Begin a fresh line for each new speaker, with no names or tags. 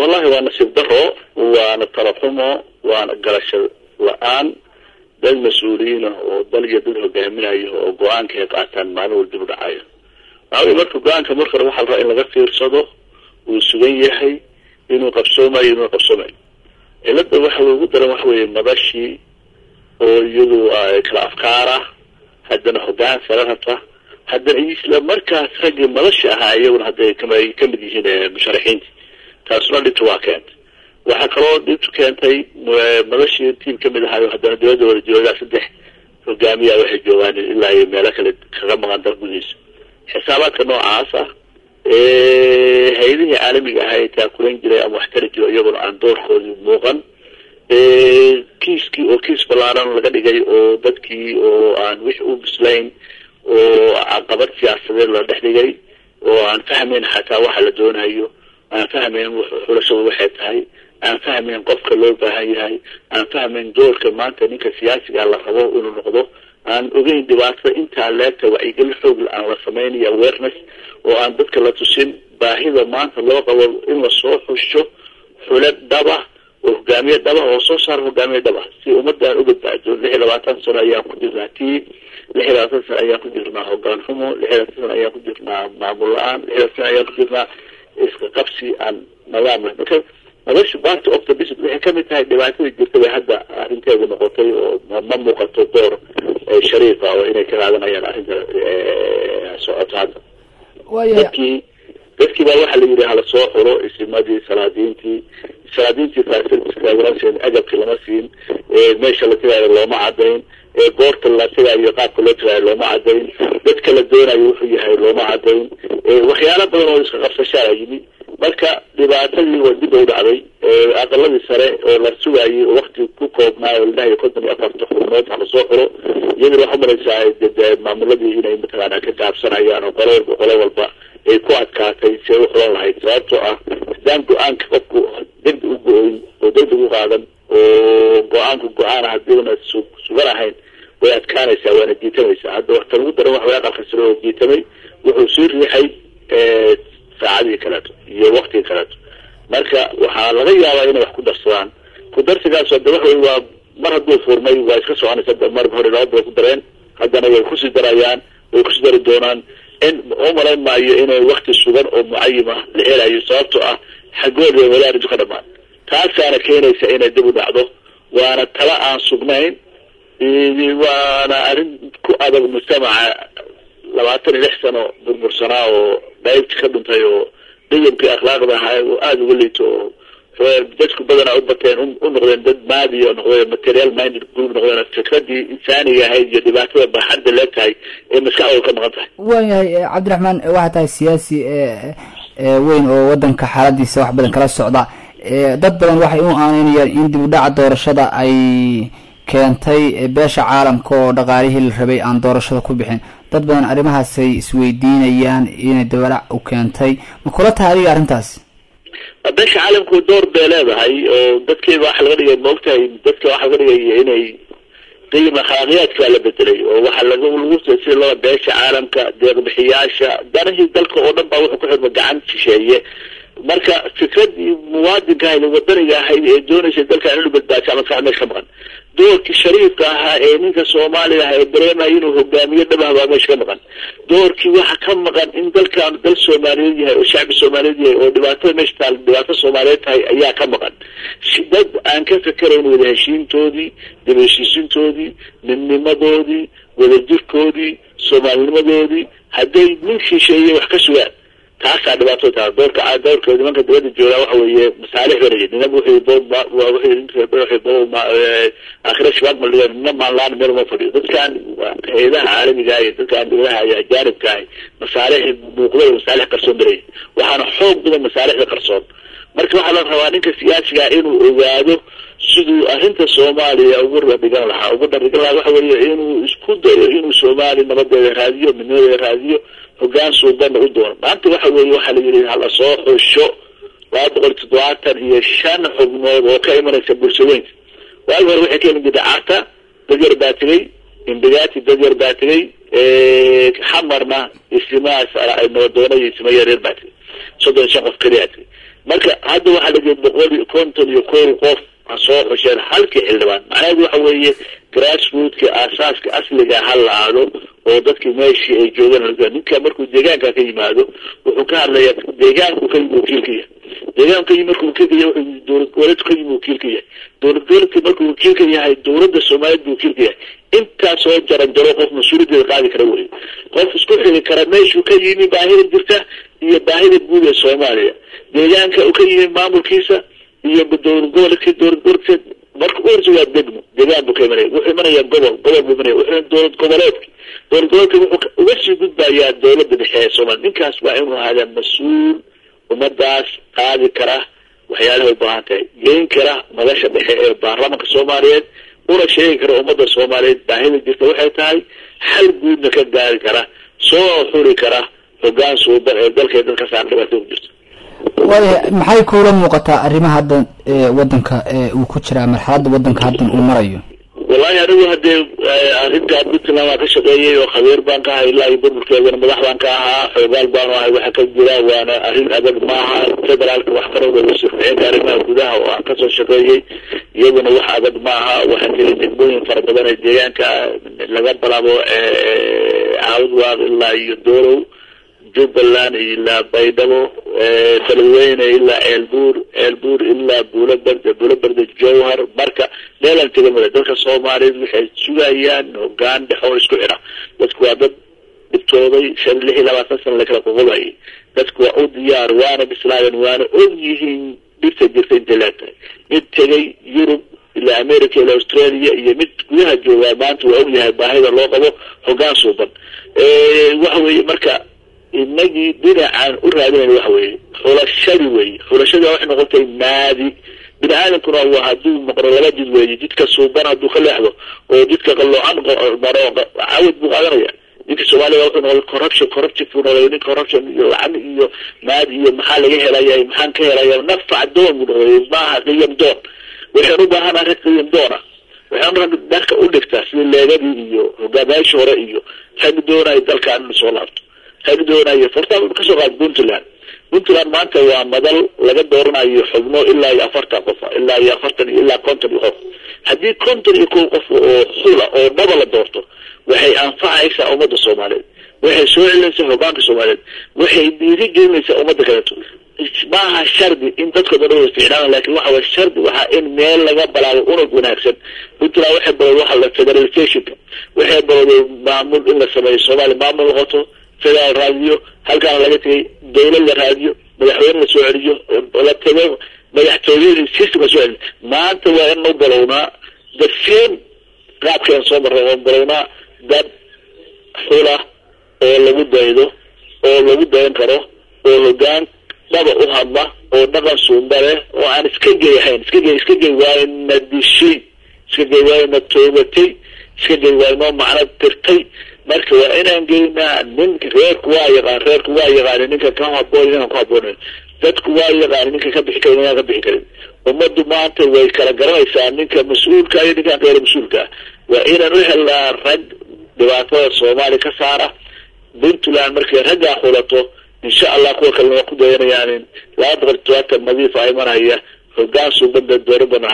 wallahi waa nasiib daro waana talaxumo waana garasho la'aan. Dad mas'uuliyiin ah oo dal iyo dad hogaaminayo oo go'aanka ay qaataan maalin wal dib u dhacayo waxaa wey marka go'aanka marka hore waxaa la rabaa in laga fiirsado uu sugan yahay inuu qabsoomayo inuu qabsoomayo cilada waxa ugu daran waxa weeye madashii oo iyadu kala afkaar ah haddana hogaan sare rabta haddana isla markaas raggii madasha ahaa iyaguna kamay ka mid yihiin musharaxiinti taasuna dhibta waa keentay. Waxaa kaloo dhibtu keentay madashii tiim ka mid ahaayo haddana dibadda wada joogaa saddex hogaamiya waxay joogaan ilaa iyo meelo kale kaga maqan dal gudihiisa xisaabaadka noocaas ah hay'adihii caalamiga ahaa ee taakulayn jiray ama wax tari jiro iyaguna aan doorkoodii muuqan kiiskii oo kiis ballaaran laga dhigay oo dadkii oo aan wix u bislayn oo caqabad siyaasadeed la dhex dhigay oo aan fahmayn xataa waxa la doonayo aan fahmayn xulashadu waxay tahay aan fahmayn qofka loo baahan yahay aan fahmayn doorka maanta ninka siyaasiga la rabo inuu noqdo aan ogeyn dhibaatada intaa leegta wacyigelin xoog aan la samaynayo awareness oo aan dadka la tusin baahida maanta loo qabo in la soo xusho xule dhaba oo hogaamiye dhaba oo soo saara hogaamiye dhaba. Si ummadaan u badbaado lix iyo labaatan sano ayaan ku jirnaa tii lix iyo labaatan sano ayaan ku jirnaa hogaan xumo lix iyo labaatan sano ayaan ku jirnaa maamul la'aan lix iyo labaatan sano ayaan ku jirnaa iska qabsi aan nidaam leh marka of the business waxay ka mid tahay dhibaatada jirta bay hadda arrinteedu noqotay oo ma muuqato door shariifa oo inay ka qaadanayaan arrinta socoto hadda dadkii dadkii baa waxaa la yidhi hala soo xulo isimadii salaadiintii salaadiintii agabkii lama siin meesha la tagaayo looma cadayn goorta la tagaayo qaabka loo tagaayo looma cadayn dadka la doonayo wuxuu yahay looma cadayn waxyaalo badan oo iska qabsashaa yimi marka dhibaatadii waa dib u dhacday. Aqaladii sare oo la sugayay oo wakti ku koobnaa oo ladhahayo konton iyo afarta xubnood hala soo xulo iyadana waxaa umalaysaa maamuladii inay mataqaanaa ka gaabsanayaan oo qolo walba qolo walba ay ku adkaatay si ay u xulan lahayd. Sababtoo ah hadaan go'aanka qofku degdeg u go-oyn oo degdeg u qaadan oo go'aanku go'aan hadiina sugan ahayn way adkaanaysaa waana jiitamaysaa hadda waxta lagu daran wax walaaq akhrisiro oo jiitamay wuxuu sii riixay saacadii kaleeto iyo waktigii kaleeto marka waxaa laga yaabaa inay wax ku darsadaan. Ku darsigaas hadda waxa wey waa mar hadduu furmay waa iska soconaysa mar hore laba bay ku dareen. Haddana way ku sii darayaan way ku sii dari doonaan. In u malayn maayo inay wakti sugan oo mucayima la helayo sababtoo ah xaggooda walaarintu ka dhamaan. Taasaana keenaysa inay dib u dhacdo. Waana tala aan sugnayn. Waana arrin ku adag mujtamaca labaatan iyo lix sano burbursanaa oo dhaybti ka dhuntay oo dhidabkii akhlaaqda ahaa oo aada uga liito oo dadku badanaa u bateen u noqdeen dad maadi oo noqdeen material minded group noqdeen fikradii insaaniga ahayd iyo dhibaatada baaxadda leeg tahay ee maskaxdooda ka maqan tahay.
Waayahay cabdiraxmaan waxaa tahay siyaasi weyn oo wadanka xaaladiisa wax badan kala socda. Dad badan waxay u aaneynayaan in dib u dhaca doorashada ay keentay beesha caalamka oo dhaqaalihii la rabay aan doorashada ku bixin. Dad badan arrimahaasay isweydiinayaan inay dabalac u keentay. Ma kula tahay adiga arrintaas
beesha caalamku door bay leedahay oo dadkeeda waxa laga dhigay maogtahay dadka waxaa laga dhigaya inay akhlaaqiyaadka baa la bedelay oo waxaa laga lagu sida laba beesha caalamka deeqbixiyaasha danahii dalka oo dhan baa wuxuu ku xirma gacan shisheeye. Marka fikradii muwaadinka ahayd wadaniga ahayd ee doonaysa dalkan inuu badbaadsho maskax meesha ka maqan doorkii shariifka ahaa ee ninka soomaaliga aha ee dareemaya inuu hogaamiyo dhabah baa meesha ka maqan. Doorkii waxa ka maqan in dalkan dal soomaaliyeed yahay oo shacbi soomaaliyeed yahay oo dhibaatada meesha taal dhibaato soomaaliyeed tahay ayaa ka maqan. Dad aan ka fikerayn wada heshiintoodii dib heshiisintoodii midnimadoodii wadajirkoodii soomaalinimadoodii hadday nin shisheeye wax ka sugaan taasaa dhibaato taa doorka doorka nimanka dibadda joogaa waxa weeye masaalix banaya ninaba wuxuu aakhira shabaag maldhiga nina maanlaan meel uma fadhiyo. Dadkan hay'adaha caalamiga iyo dadkan dowlaha iyo ajaanibka ahi masaalix muuqda iyo masaalix qarsoon baraya waxaana xoog badan masaalixda qarsoon. Marka waxaa la rabaa ninka siyaasiga inuu ogaado siduu arrinta soomaaliya ugu dhadhigan lahaa ugu dhadhigan lahaa waxa weeye inuu isku dayo inuu soomaaliya nabadeeda raadiyo midnimadeeda raadiyo hogaan suubanna u doono maanta waxa weeye waxaa la yidhi hala soo xusho laba boqol toddobaatan iyo shan xubnood oo ka imanaysa bulshaweynka waagi hore waxay ka iman jirtay carta dad yar baa tegey imbigati dad yar baa tegey xamarna isimahaas nabadoona iyo isima yar yar baa tegey. Soddon shan qof keliyaa tegey. Marka hadda waxaa lagey boqol iyo konton iyo kow qof ha soo xusheen halkii xildhibaan. Macnaheedu waxa weeye grassrootki aasaaska asliga ha la aado oo dadkii meeshii ay joogaan ninka markuu deegaanka ka yimaado wuxuu ka hadlayaa deegaanku ka yimi wakiilka yahay. Deegaanku ka yimi markuu wakiilka yahay dowlad goboleedku ka wakiilka yahay. Dowlad goboleedka markuu wakiilka yahay dowladda soomaaliyeed buu wakiilka yahay. Intaasoo jaran jaro qof mas'uuliyadeeda qaadi kara wey qof isku xili kara meeshuu ka yimi baahida jirta iyo baahida guud ee soomaaliya. Deegaanka uu ka yimi maamulkiisa iyo dowlad gobolka dowlad gobolka marka u horta waa degmo deegaan buu ka imanaya wuxuu imanayaa gobol gobol buu imanaya wuxuu dowlad goboleedka. Dowlad goboleedka wuxuu uga sii gudbayaa dowladda dhexe ee soomaaliya. Ninkaas waa inuu ahaadaa mas'uul ummadaas qaadi kara waxyaalahay u baahan tahay. Geyn kara madasha dhexe ee baarlamanka soomaaliyeed una sheegi kara ummadda soomaaliyeed baahida jirta waxay tahay. Xal guudna ka gaari kara soo xuri kara hogaan suuban ee dalka dadka saar dhibaato ku jirto
maxay kuula muuqataa arrimaha haddan wadanka uu ku jiraa marxaladda wadanka haddan uu marayo?
Wallahi anigu haddee arrintaa puntland waan ka shaqeeyey oo khabiir baan ka ahay ilaa iyo burburkeedana madax baan ka ahaa xoogaal baanu ahay waxa ka jira waana arrin adag maaha federaalka wax kalowda wasiirku-xigeenka arrimaha gudaha oo aan ka soo shaqeeyey iyaduna wax adag maaha waxaa jira degmooyin fara badan ee deegaanka laga bilaabo caawdwaaq ilaa iyo doorow jubbaland ilaa baydhabo beledweyne ilaa ceelbuur ceelbuur ilaa buulaberde buulaberde jowhar marka meelaan tega male dadka soomaaliyeed waxay sugayaan hogaan dhex isku xidha dadku waa dad dhibtooday shan lix iyo labaatan sana lakala qoqobayay dadku waa u diyaar waana bislaayeen waana og yihiin dhibta jirta intay leegtahay mid tegay yurub ilaa america ilaa australia iyo mid gudaha joogaa maanta waa ogyahay baahida loo qabo hogaan suuban waxa weeye marka inagii dhinacaan u raadinayna waxa weeye. Xulashadi weeye. Xulashadii waxay noqotay naadi bini aadamkuna waa hadduu maqro laba jid weeye. Jidka suuban hadduu ka leexdo oo jidka qalloocan maro cawad buu qaadanaya. Ninka soomaaliya wuxuu noqday corruption corruption buu noqday. Nin corruption iyo lacag iyo maad iyo maxaa laga helaya maxaan ka helaya nafac doon buu noqday. Maaha qiyam doon. Waxaan u baahana rag qiyam doona waxaan rag dharka u dhigtaa sida leegadii iyo hogaamayaashii hore iyo rag doonaya dalkaan in soo laabto rag doonaya forta ka soo qaad puntland. Puntland maanta waa madal laga dooranayo xubno ilaa iyo afartan qof ilaa iyo afartan ilaa konton iyo qof. Haddii konton iyo kow qof oo xula oo dhaba la doorto waxay anfacaysaa ummadda soomaaliyeed waxay soo celinaysaa hogaanka soomaaliyeed waxay dhiiri gelinaysaa ummadda kaleeto maaha shardi in dadka dhan wada ficnaan laakiin waxa way shardi waxaa in meel laga balaabo unug wanaagsan. Puntland waxay balowda waxa la federalizationka waxay balowday maamul in la sameeyo soomaaliya maamul noqoto federaal raadiyo halkaana laga tegay dawlad la raadiyo madaxweyne la soo celiyo la tego madaxtooyadii system soo celiyo. Maanta waa in u balownaa the same qaabkeen soo marray oon balownaa dad xula oo lagu daydo oo lagu dayan karo oo hogaan dhaba u hadla oo dhaqan suumba leh oo aan iska gey ahayn iska gey iska gey waayo na dishay iska gey waayo na toobatay iska gey waayo noo macno tirtay marka waa inaan geynaa nin reerku waa yaqaan reerku waa yaqaani ninka ka haboon ninkan ku haboonayn dadku waa yaqaani ninka ka bixi karin ninkaan ka bixi karin. Ummaddu maanta way kala garanaysaa ninka mas'uulka iyo ninkaan kayra mas'uulka. Waa inaan u helnaa rag dhibaatada soomaaliya ka saara. Puntland markay raggaa xulato insha allah kuwa kalena ku dayanayaan laba boqol todobaatan nadiif a imanaya. Hogaan suubada dooro badan